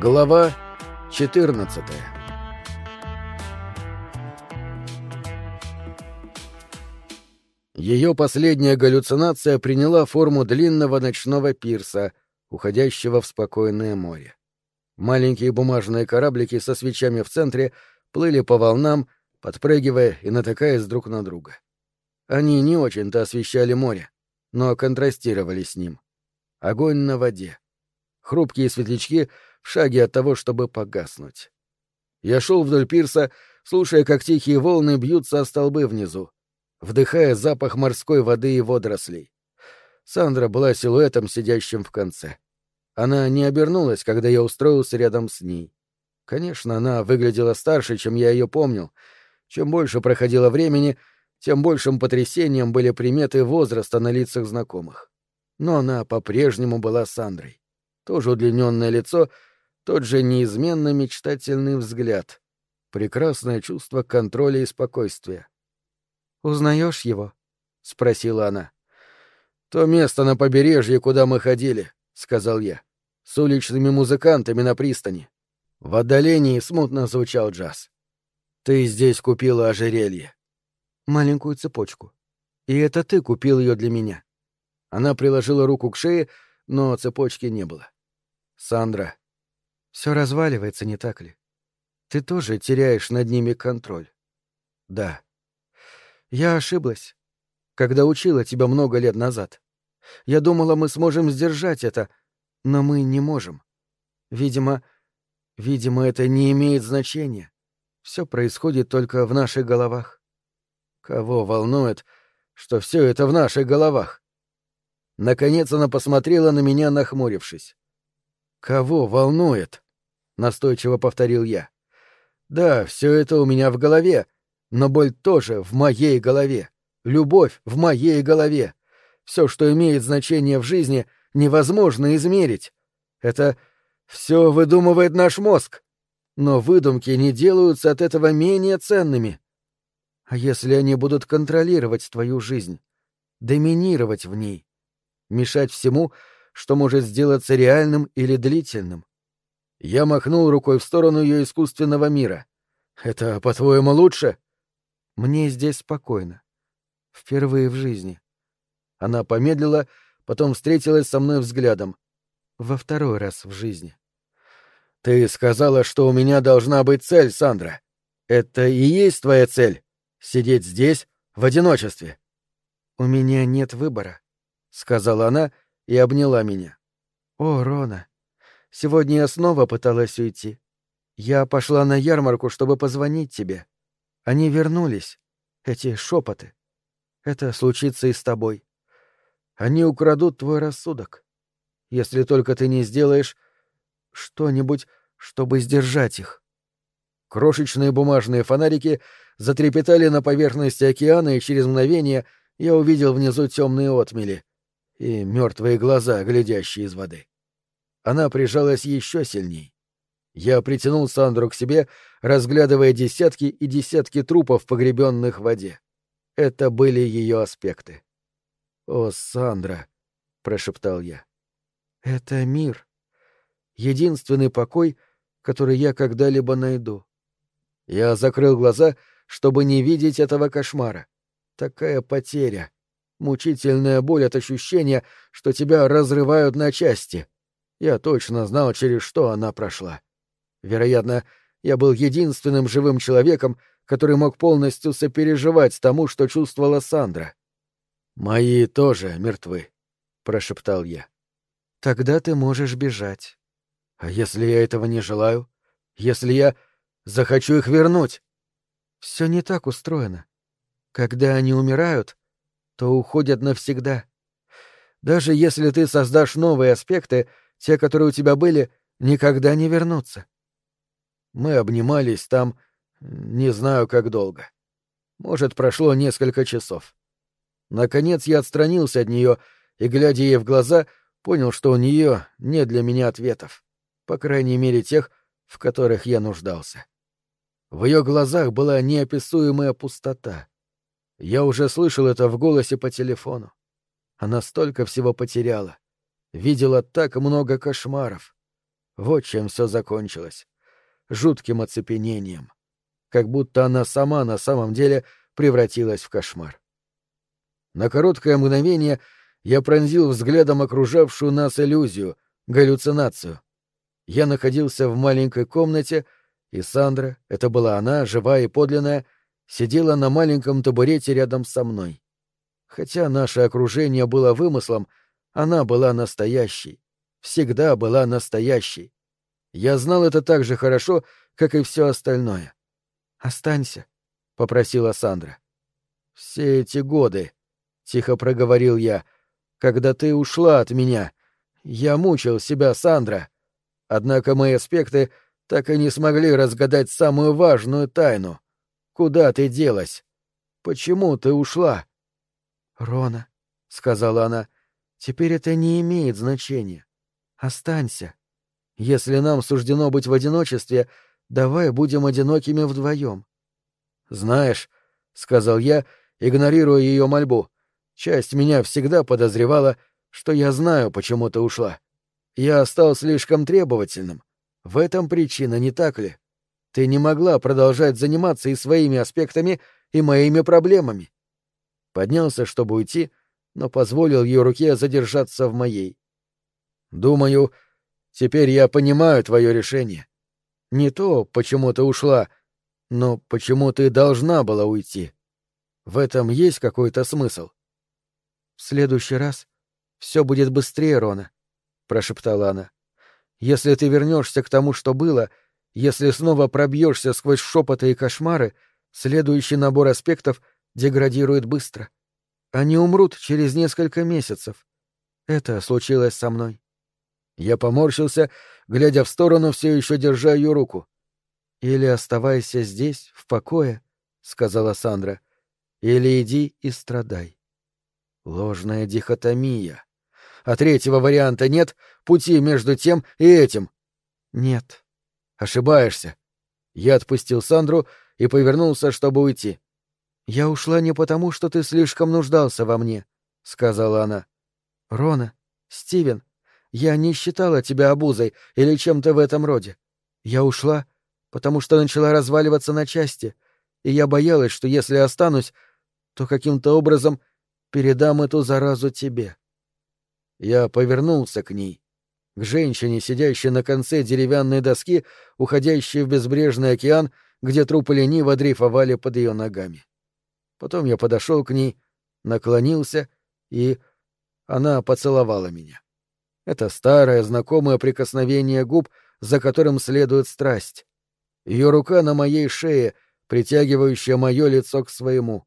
Глава 14 Ее последняя галлюцинация приняла форму длинного ночного пирса, уходящего в спокойное море. Маленькие бумажные кораблики со свечами в центре плыли по волнам, подпрыгивая и натыкаясь друг на друга. Они не очень-то освещали море, но контрастировали с ним. Огонь на воде. Хрупкие светлячки в шаге от того, чтобы погаснуть. Я шел вдоль пирса, слушая, как тихие волны бьются о столбы внизу, вдыхая запах морской воды и водорослей. Сандра была силуэтом, сидящим в конце. Она не обернулась, когда я устроился рядом с ней. Конечно, она выглядела старше, чем я ее помнил. Чем больше проходило времени, тем большим потрясением были приметы возраста на лицах знакомых. Но она по-прежнему была Сандрой. Тоже удлиненное лицо — тот же неизменно мечтательный взгляд, прекрасное чувство контроля и спокойствия. «Узнаешь его?» — спросила она. «То место на побережье, куда мы ходили», — сказал я, — «с уличными музыкантами на пристани». В отдалении смутно звучал джаз. «Ты здесь купила ожерелье». «Маленькую цепочку. И это ты купил ее для меня». Она приложила руку к шее, но цепочки не было. «Сандра, все разваливается, не так ли? Ты тоже теряешь над ними контроль. Да. Я ошиблась, когда учила тебя много лет назад. Я думала, мы сможем сдержать это, но мы не можем. Видимо, видимо, это не имеет значения. Все происходит только в наших головах. Кого волнует, что все это в наших головах? Наконец она посмотрела на меня, нахмурившись. Кого волнует? — настойчиво повторил я. «Да, все это у меня в голове, но боль тоже в моей голове. Любовь в моей голове. Все, что имеет значение в жизни, невозможно измерить. Это все выдумывает наш мозг. Но выдумки не делаются от этого менее ценными. А если они будут контролировать твою жизнь, доминировать в ней, мешать всему, что может сделаться реальным или длительным? Я махнул рукой в сторону ее искусственного мира. «Это, по-твоему, лучше?» «Мне здесь спокойно. Впервые в жизни». Она помедлила, потом встретилась со мной взглядом. «Во второй раз в жизни». «Ты сказала, что у меня должна быть цель, Сандра. Это и есть твоя цель? Сидеть здесь, в одиночестве?» «У меня нет выбора», — сказала она и обняла меня. «О, Рона, Сегодня я снова пыталась уйти. Я пошла на ярмарку, чтобы позвонить тебе. Они вернулись. Эти шепоты. Это случится и с тобой. Они украдут твой рассудок. Если только ты не сделаешь что-нибудь, чтобы сдержать их. Крошечные бумажные фонарики затрепетали на поверхности океана, и через мгновение я увидел внизу темные отмели и мертвые глаза, глядящие из воды. Она прижалась еще сильней. Я притянул Сандру к себе, разглядывая десятки и десятки трупов, погребенных в воде. Это были ее аспекты. «О, Сандра!» — прошептал я. «Это мир. Единственный покой, который я когда-либо найду». Я закрыл глаза, чтобы не видеть этого кошмара. Такая потеря. Мучительная боль от ощущения, что тебя разрывают на части — я точно знал, через что она прошла. Вероятно, я был единственным живым человеком, который мог полностью сопереживать тому, что чувствовала Сандра. «Мои тоже мертвы», — прошептал я. «Тогда ты можешь бежать». «А если я этого не желаю? Если я захочу их вернуть?» «Все не так устроено. Когда они умирают, то уходят навсегда. Даже если ты создашь новые аспекты, те, которые у тебя были, никогда не вернутся. Мы обнимались там не знаю как долго. Может, прошло несколько часов. Наконец я отстранился от нее и, глядя ей в глаза, понял, что у нее нет для меня ответов. По крайней мере, тех, в которых я нуждался. В ее глазах была неописуемая пустота. Я уже слышал это в голосе по телефону. Она столько всего потеряла видела так много кошмаров. Вот чем все закончилось. Жутким оцепенением. Как будто она сама на самом деле превратилась в кошмар. На короткое мгновение я пронзил взглядом окружавшую нас иллюзию, галлюцинацию. Я находился в маленькой комнате, и Сандра, это была она, живая и подлинная, сидела на маленьком табурете рядом со мной. Хотя наше окружение было вымыслом, она была настоящей. Всегда была настоящей. Я знал это так же хорошо, как и все остальное. «Останься», — попросила Сандра. «Все эти годы», — тихо проговорил я, — «когда ты ушла от меня, я мучил себя, Сандра. Однако мои аспекты так и не смогли разгадать самую важную тайну. Куда ты делась? Почему ты ушла?» «Рона», — сказала она, — «теперь это не имеет значения. Останься. Если нам суждено быть в одиночестве, давай будем одинокими вдвоем». «Знаешь», — сказал я, игнорируя ее мольбу, — «часть меня всегда подозревала, что я знаю, почему ты ушла. Я стал слишком требовательным. В этом причина, не так ли? Ты не могла продолжать заниматься и своими аспектами, и моими проблемами поднялся, чтобы уйти, но позволил ее руке задержаться в моей. «Думаю, теперь я понимаю твое решение. Не то, почему ты ушла, но почему ты должна была уйти. В этом есть какой-то смысл?» «В следующий раз все будет быстрее, Рона», — прошептала она. «Если ты вернешься к тому, что было, если снова пробьешься сквозь шепоты и кошмары, следующий набор аспектов — деградирует быстро. Они умрут через несколько месяцев. Это случилось со мной. Я поморщился, глядя в сторону, все еще держа ее руку. «Или оставайся здесь, в покое», — сказала Сандра, — «или иди и страдай». Ложная дихотомия. А третьего варианта нет, пути между тем и этим. Нет. Ошибаешься. Я отпустил Сандру и повернулся, чтобы уйти. «Я ушла не потому, что ты слишком нуждался во мне», — сказала она. «Рона, Стивен, я не считала тебя обузой или чем-то в этом роде. Я ушла, потому что начала разваливаться на части, и я боялась, что если останусь, то каким-то образом передам эту заразу тебе». Я повернулся к ней, к женщине, сидящей на конце деревянной доски, уходящей в безбрежный океан, где трупы лениво дрейфовали под ее ногами. Потом я подошел к ней, наклонился, и она поцеловала меня. Это старое знакомое прикосновение губ, за которым следует страсть. Ее рука на моей шее, притягивающая мое лицо к своему.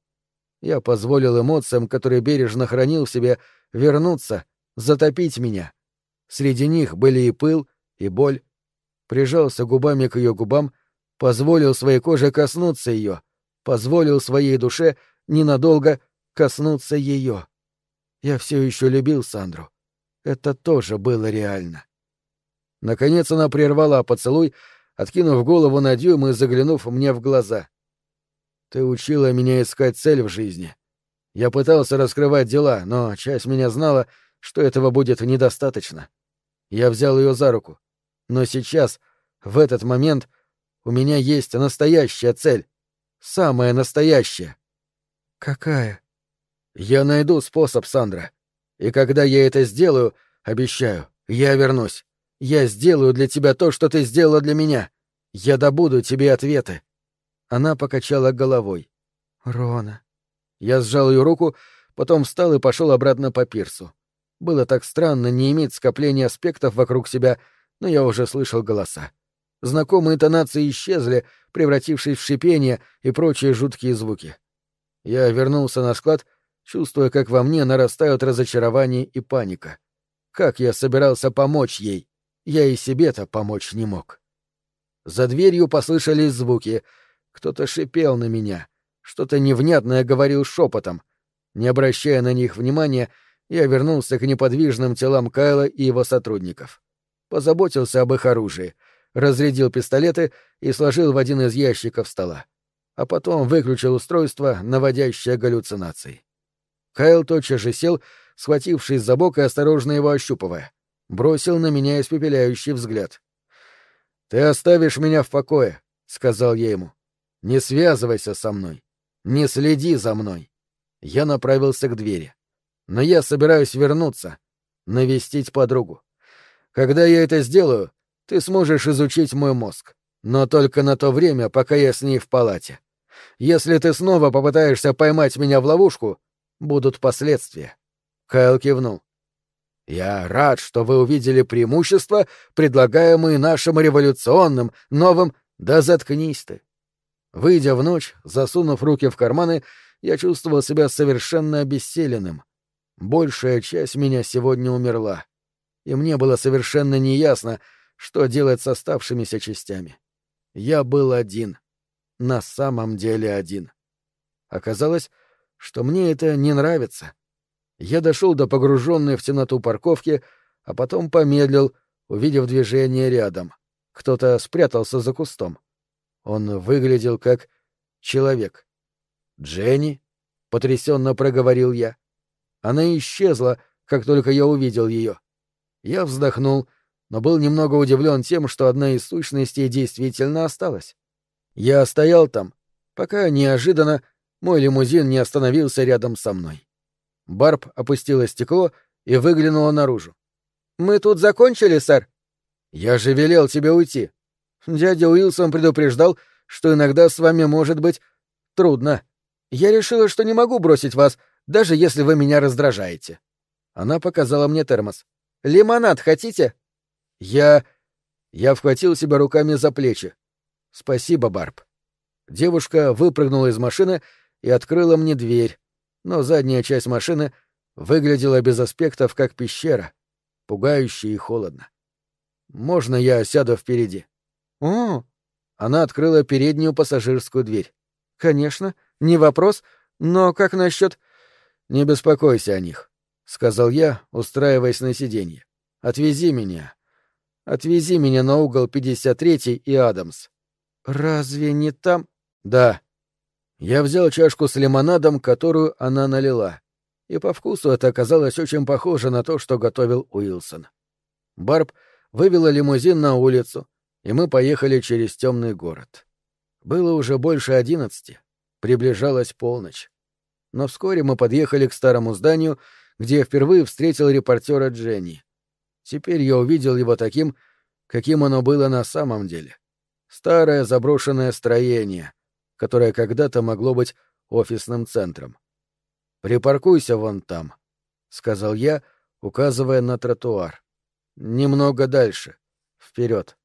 Я позволил эмоциям, которые бережно хранил в себе, вернуться, затопить меня. Среди них были и пыл, и боль. Прижался губами к ее губам, позволил своей коже коснуться ее, позволил своей душе ненадолго коснуться ее. Я все еще любил Сандру. Это тоже было реально. Наконец она прервала поцелуй, откинув голову на дюйм и заглянув мне в глаза. «Ты учила меня искать цель в жизни. Я пытался раскрывать дела, но часть меня знала, что этого будет недостаточно. Я взял ее за руку. Но сейчас, в этот момент, у меня есть настоящая цель. Самое настоящее. Какая? Я найду способ, Сандра. И когда я это сделаю, обещаю, я вернусь. Я сделаю для тебя то, что ты сделала для меня. Я добуду тебе ответы. Она покачала головой. Рона. Я сжал ее руку, потом встал и пошел обратно по пирсу. Было так странно не иметь скопления аспектов вокруг себя, но я уже слышал голоса. Знакомые интонации исчезли, превратившись в шипение и прочие жуткие звуки. Я вернулся на склад, чувствуя, как во мне нарастают разочарование и паника. Как я собирался помочь ей? Я и себе-то помочь не мог. За дверью послышались звуки. Кто-то шипел на меня. Что-то невнятное говорил шепотом. Не обращая на них внимания, я вернулся к неподвижным телам Кайла и его сотрудников. Позаботился об их оружии — разрядил пистолеты и сложил в один из ящиков стола. А потом выключил устройство, наводящее галлюцинации. Кайл тотчас же сел, схватившись за бок и осторожно его ощупывая. Бросил на меня испепеляющий взгляд. «Ты оставишь меня в покое», — сказал я ему. «Не связывайся со мной. Не следи за мной». Я направился к двери. «Но я собираюсь вернуться, навестить подругу. Когда я это сделаю, ты сможешь изучить мой мозг, но только на то время, пока я с ней в палате. Если ты снова попытаешься поймать меня в ловушку, будут последствия». Кайл кивнул. «Я рад, что вы увидели преимущества, предлагаемые нашим революционным, новым... Да заткнись ты!» Выйдя в ночь, засунув руки в карманы, я чувствовал себя совершенно обессиленным. Большая часть меня сегодня умерла, и мне было совершенно неясно, что делать с оставшимися частями. Я был один. На самом деле один. Оказалось, что мне это не нравится. Я дошел до погруженной в темноту парковки, а потом помедлил, увидев движение рядом. Кто-то спрятался за кустом. Он выглядел как человек. «Дженни?» — потрясенно проговорил я. Она исчезла, как только я увидел ее. Я вздохнул, но был немного удивлен тем, что одна из сущностей действительно осталась. Я стоял там, пока неожиданно мой лимузин не остановился рядом со мной. Барб опустила стекло и выглянула наружу. «Мы тут закончили, сэр?» «Я же велел тебе уйти. Дядя Уилсон предупреждал, что иногда с вами может быть трудно. Я решила, что не могу бросить вас, даже если вы меня раздражаете». Она показала мне термос. «Лимонад хотите?» «Я...» Я вхватил себя руками за плечи. «Спасибо, Барб». Девушка выпрыгнула из машины и открыла мне дверь, но задняя часть машины выглядела без аспектов как пещера, пугающе и холодно. «Можно я сяду впереди?» «О!» Она открыла переднюю пассажирскую дверь. «Конечно, не вопрос, но как насчет...» «Не беспокойся о них», — сказал я, устраиваясь на сиденье. «Отвези меня. Отвези меня на угол 53-й и Адамс». «Разве не там?» «Да». Я взял чашку с лимонадом, которую она налила, и по вкусу это оказалось очень похоже на то, что готовил Уилсон. Барб вывела лимузин на улицу, и мы поехали через темный город. Было уже больше одиннадцати, приближалась полночь. Но вскоре мы подъехали к старому зданию, где я впервые встретил репортера Дженни. Теперь я увидел его таким, каким оно было на самом деле. Старое заброшенное строение, которое когда-то могло быть офисным центром. «Припаркуйся вон там», — сказал я, указывая на тротуар. «Немного дальше. Вперед».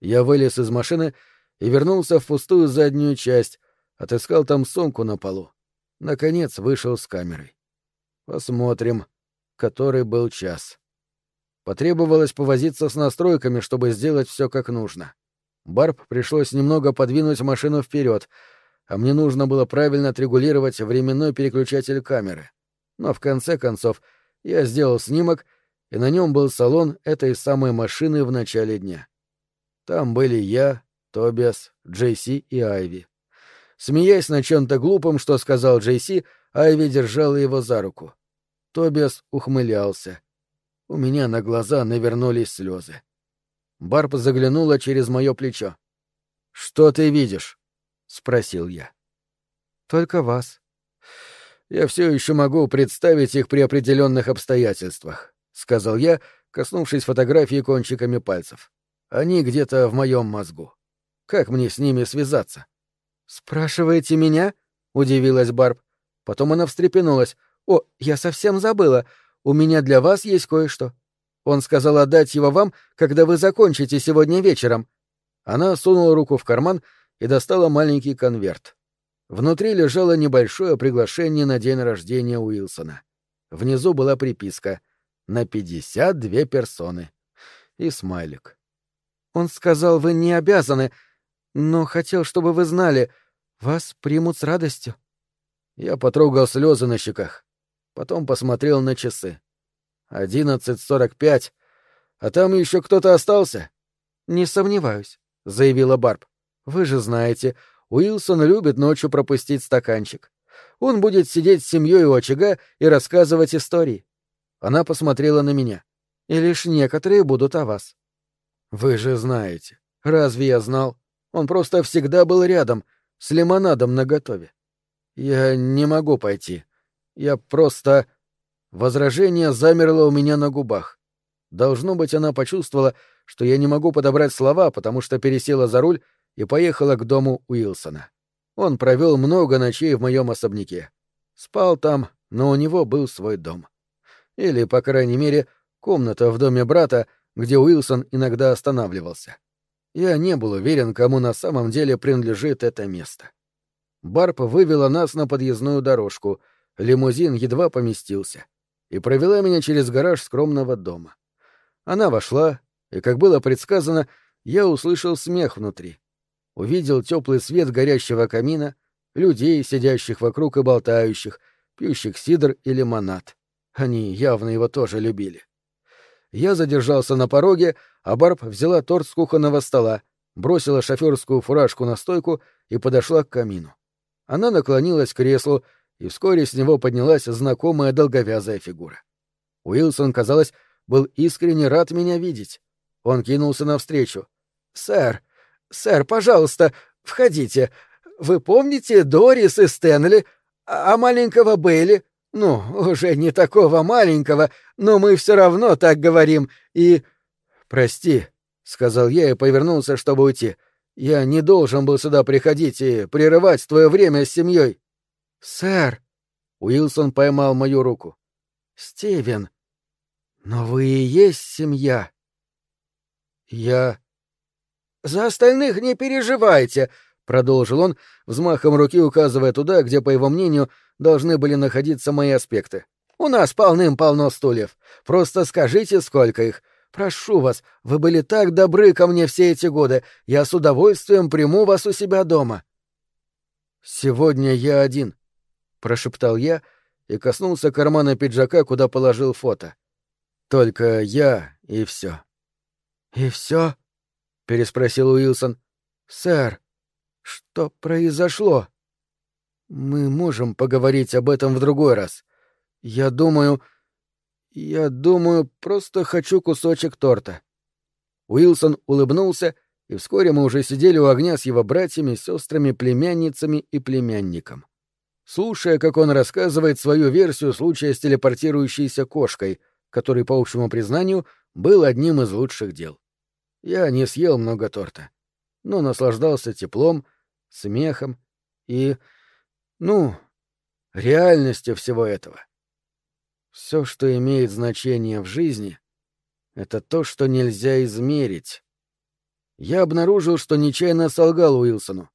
Я вылез из машины и вернулся в пустую заднюю часть, отыскал там сумку на полу. Наконец вышел с камерой. Посмотрим, который был час. Потребовалось повозиться с настройками, чтобы сделать все как нужно. Барб пришлось немного подвинуть машину вперед, а мне нужно было правильно отрегулировать временной переключатель камеры. Но в конце концов я сделал снимок, и на нем был салон этой самой машины в начале дня. Там были я, Тобиас, Джейси и Айви. Смеясь над чем-то глупым, что сказал Джейси, Айви держала его за руку. Тобиас ухмылялся. У меня на глаза навернулись слезы. Барб заглянула через мое плечо. «Что ты видишь?» — спросил я. «Только вас». «Я все еще могу представить их при определенных обстоятельствах», — сказал я, коснувшись фотографии кончиками пальцев. Они где-то в моем мозгу. Как мне с ними связаться? Спрашиваете меня? удивилась Барб. Потом она встрепенулась. О, я совсем забыла. У меня для вас есть кое-что. Он сказал отдать его вам, когда вы закончите сегодня вечером. Она сунула руку в карман и достала маленький конверт. Внутри лежало небольшое приглашение на день рождения Уилсона. Внизу была приписка «На пятьдесят две персоны» и смайлик. Он сказал, вы не обязаны, но хотел, чтобы вы знали, вас примут с радостью. Я потрогал слезы на щеках, потом посмотрел на часы. Одиннадцать сорок пять, а там еще кто-то остался? Не сомневаюсь, заявила Барб. Вы же знаете, Уилсон любит ночью пропустить стаканчик. Он будет сидеть с семьей у очага и рассказывать истории. Она посмотрела на меня. И лишь некоторые будут о вас. Вы же знаете, Разве я знал? Он просто всегда был рядом, с лимонадом наготове. Я не могу пойти. Я просто... Возражение замерло у меня на губах. Должно быть, она почувствовала, что я не могу подобрать слова, потому что пересела за руль и поехала к дому Уилсона. Он провел много ночей в моем особняке. Спал там, но у него был свой дом. Или, по крайней мере, комната в доме брата, где Уилсон иногда останавливался. Я не был уверен, кому на самом деле принадлежит это место. Барб вывела нас на подъездную дорожку, лимузин едва поместился, и провела меня через гараж скромного дома. Она вошла, и, как было предсказано, я услышал смех внутри. Увидел теплый свет горящего камина, людей, сидящих вокруг и болтающих, пьющих сидр и лимонад. Они явно его тоже любили. Я задержался на пороге, а Барб взяла торт с кухонного стола, бросила шоферскую фуражку на стойку и подошла к камину. Она наклонилась к креслу, и вскоре с него поднялась знакомая долговязая фигура. Уилсон, казалось, был искренне рад меня видеть. Он кинулся навстречу. «Сэр, сэр, пожалуйста, входите. Вы помните Дорис и Стэнли, а маленького Бейли? Ну, уже не такого маленького, но мы все равно так говорим, и...» «Прости», — сказал я и повернулся, чтобы уйти. «Я не должен был сюда приходить и прерывать твое время с семьей». «Сэр!» — Уилсон поймал мою руку. «Стивен, но вы и есть семья». «Я...» «За остальных не переживайте», — продолжил он, взмахом руки указывая туда, где, по его мнению, должны были находиться мои аспекты. «У нас полным-полно стульев. Просто скажите, сколько их. Прошу вас, вы были так добры ко мне все эти годы. Я с удовольствием приму вас у себя дома». «Сегодня я один», прошептал я и коснулся кармана пиджака, куда положил фото. Только я и все. И все? переспросил Уилсон. Сэр, что произошло? Мы можем поговорить об этом в другой раз. Я думаю... Я думаю, просто хочу кусочек торта. Уилсон улыбнулся, и вскоре мы уже сидели у огня с его братьями, сестрами, племянницами и племянником слушая, как он рассказывает свою версию случая с телепортирующейся кошкой, который, по общему признанию, был одним из лучших дел. Я не съел много торта, но наслаждался теплом, смехом и, ну, реальностью всего этого. Все, что имеет значение в жизни, — это то, что нельзя измерить. Я обнаружил, что нечаянно солгал Уилсону,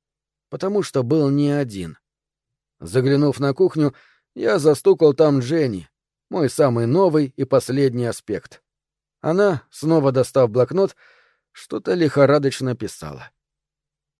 потому что был не один — Заглянув на кухню, я застукал там Дженни, мой самый новый и последний аспект. Она, снова достав блокнот, что-то лихорадочно писала.